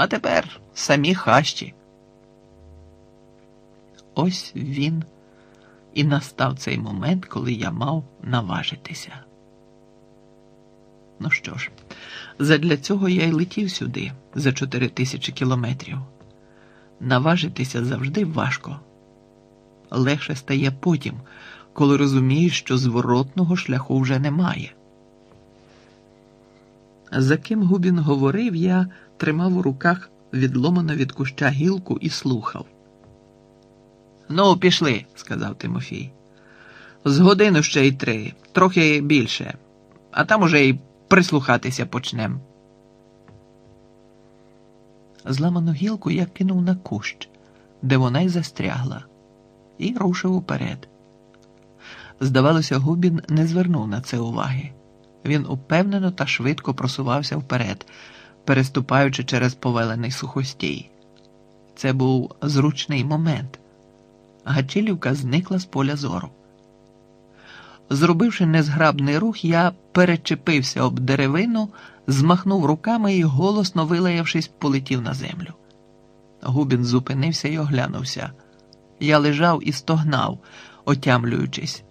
А тепер самі хащі. Ось він і настав цей момент, коли я мав наважитися. Ну що ж, задля цього я й летів сюди за чотири тисячі кілометрів. Наважитися завжди важко. Легше стає потім, коли розумієш, що зворотного шляху вже немає. За ким Губін говорив, я тримав у руках відломану від куща гілку і слухав. Ну, пішли, сказав Тимофій. З годину ще й три, трохи більше, а там уже й прислухатися почнем. Зламану гілку я кинув на кущ, де вона й застрягла, і рушив уперед. Здавалося, Губін не звернув на це уваги. Він упевнено та швидко просувався вперед, переступаючи через повелений сухостій. Це був зручний момент. Гачилівка зникла з поля зору. Зробивши незграбний рух, я перечепився об деревину, змахнув руками і, голосно вилаявшись, полетів на землю. Губін зупинився і оглянувся. Я лежав і стогнав, отямлюючись,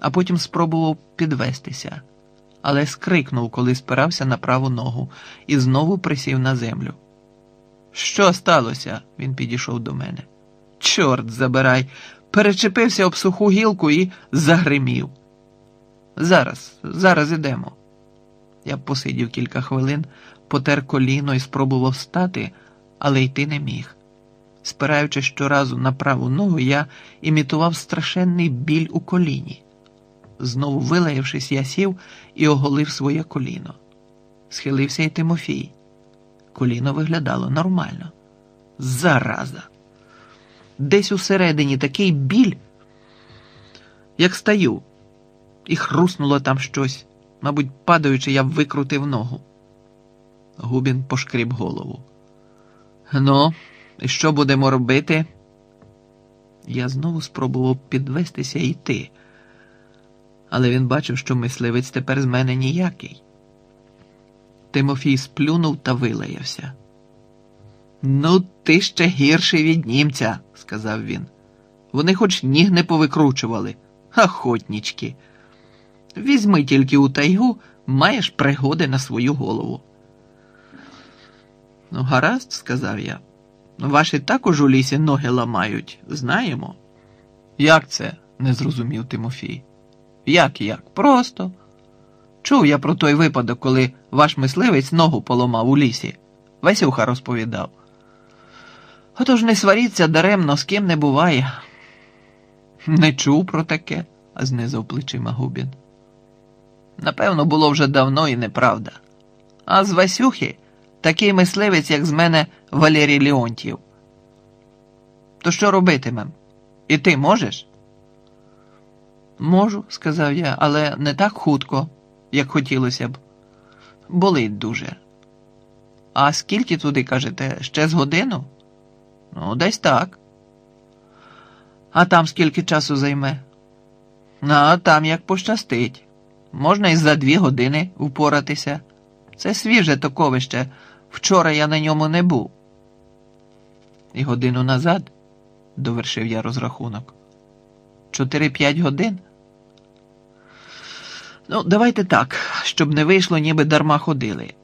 а потім спробував підвестися, але скрикнув, коли спирався на праву ногу, і знову присів на землю. Що сталося? Він підійшов до мене. Чорт забирай, перечепився об суху гілку і загримів. Зараз, зараз ідемо. Я посидів кілька хвилин, потер коліно і спробував встати, але йти не міг. Спираючись щоразу на праву ногу, я імітував страшенний біль у коліні. Знову вилаявшись, я сів і оголив своє коліно. Схилився й Тимофій. Коліно виглядало нормально. Зараза. Десь усередині такий біль, як стаю, і хруснуло там щось. Мабуть, падаючи, я викрутив ногу. Губін пошкріб голову. Ну, і що будемо робити? Я знову спробував підвестися і йти, але він бачив, що мисливець тепер з мене ніякий. Тимофій сплюнув та вилаявся. Ну, ти ще гірший від німця, сказав він. Вони хоч ніг не повикручували, охотнічки. Візьми тільки у тайгу, маєш пригоди на свою голову. Ну, гаразд, сказав я. Ваші також у лісі ноги ламають, знаємо. Як це? не зрозумів Тимофій. Як як? Просто. Чув я про той випадок, коли ваш мисливець ногу поламав у лісі. Васюха розповідав. Отож не сваріться даремно, з ким не буває. Не чув про таке, знизав плечима Губін. Напевно, було вже давно і неправда. А з Васюхи такий мисливець, як з мене Валерій Леонтьєв. То що робитимем? І ти можеш? Можу, сказав я, але не так хутко, як хотілося б. Болить дуже. А скільки туди, кажете, ще з годину? Ну, десь так. А там скільки часу займе? А там як пощастить. Можна і за дві години впоратися. Це свіже токовище. Вчора я на ньому не був. І годину назад, довершив я розрахунок. Чотири-п'ять годин. Ну, давайте так, щоб не вийшло, ніби дарма ходили.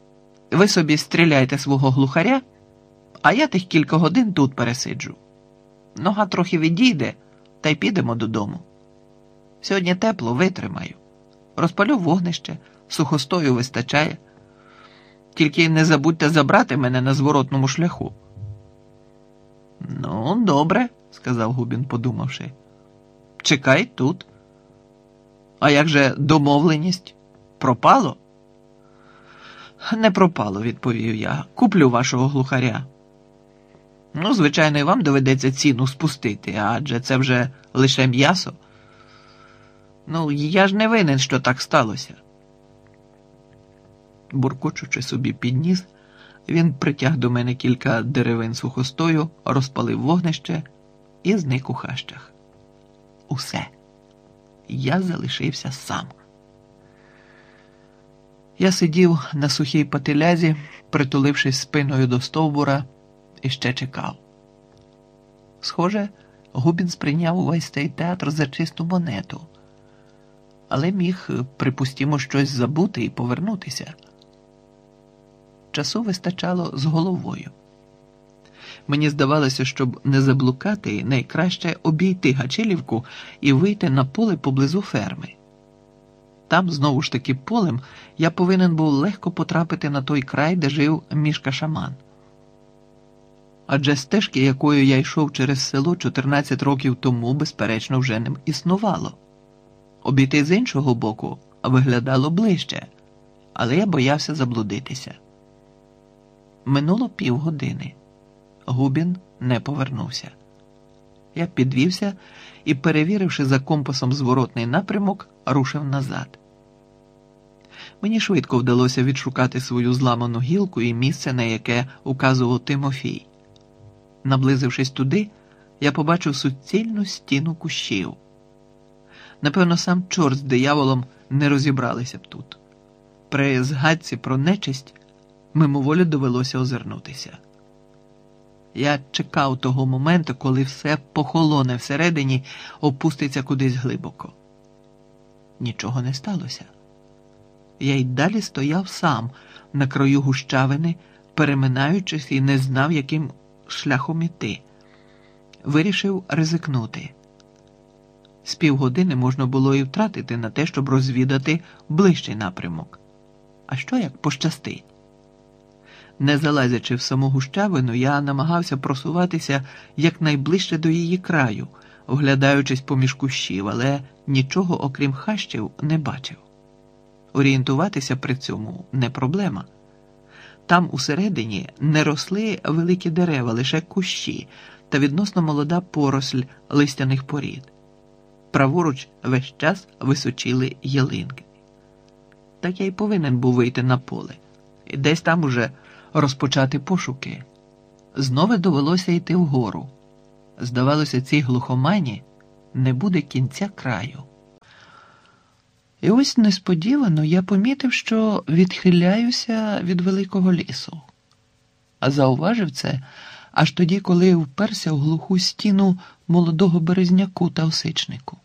Ви собі стріляйте свого глухаря, а я тих кілька годин тут пересиджу. Нога трохи відійде, та й підемо додому. Сьогодні тепло витримаю. Розпалю вогнище, сухостою вистачає. Тільки не забудьте забрати мене на зворотному шляху. Ну, добре, сказав Губін, подумавши. Чекай тут. А як же домовленість? Пропало? Не пропало, відповів я. Куплю вашого глухаря. Ну, звичайно, і вам доведеться ціну спустити, адже це вже лише м'ясо. Ну, я ж не винен, що так сталося. Буркочучи собі під ніс, він притяг до мене кілька деревин сухостою, розпалив вогнище і зник у хащах. Усе. Я залишився сам. Я сидів на сухій патилязі, притулившись спиною до стовбура, і ще чекав. Схоже, Губін сприйняв увесь цей театр за чисту монету, але міг, припустімо, щось забути і повернутися. Часу вистачало з головою. Мені здавалося, щоб не заблукати, найкраще обійти Гачилівку і вийти на поле поблизу ферми. Там, знову ж таки, полем я повинен був легко потрапити на той край, де жив мішка шаман. Адже стежки, якою я йшов через село 14 років тому, безперечно, вже не існувало. Обійти з іншого боку виглядало ближче, але я боявся заблудитися. Минуло півгодини. Губін не повернувся. Я підвівся і, перевіривши за компасом зворотний напрямок, рушив назад. Мені швидко вдалося відшукати свою зламану гілку і місце, на яке указував Тимофій. Наблизившись туди, я побачив суцільну стіну кущів. Напевно, сам чорт з дияволом не розібралися б тут. При згадці про нечисть мимоволі довелося озирнутися. Я чекав того моменту, коли все похолоне всередині, опуститься кудись глибоко. Нічого не сталося. Я й далі стояв сам на краю гущавини, переминаючись і не знав, яким шляхом іти. Вирішив ризикнути. З півгодини можна було і втратити на те, щоб розвідати ближчий напрямок. А що як пощастить? Не залазячи в саму гущавину, я намагався просуватися якнайближче до її краю, оглядаючись поміж кущів, але нічого, окрім хащів, не бачив. Орієнтуватися при цьому не проблема. Там усередині не росли великі дерева, лише кущі та відносно молода поросль листяних порід. Праворуч весь час височили ялинки. Так я й повинен був вийти на поле, і десь там уже розпочати пошуки. Знову довелося йти вгору. Здавалося, цій глухомані не буде кінця краю. І ось несподівано я помітив, що відхиляюся від великого лісу, а зауважив це аж тоді, коли вперся в глуху стіну молодого березняку та осичнику.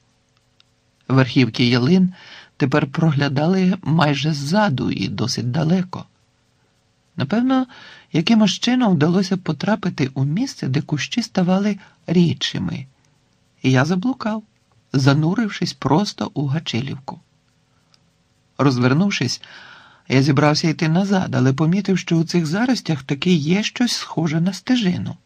Верхівки ялин тепер проглядали майже ззаду і досить далеко. Напевно, якимось чином вдалося потрапити у місце, де кущі ставали рідшими, і я заблукав, занурившись просто у Гачилівку. Розвернувшись, я зібрався йти назад, але помітив, що у цих заростях таки є щось схоже на стежину.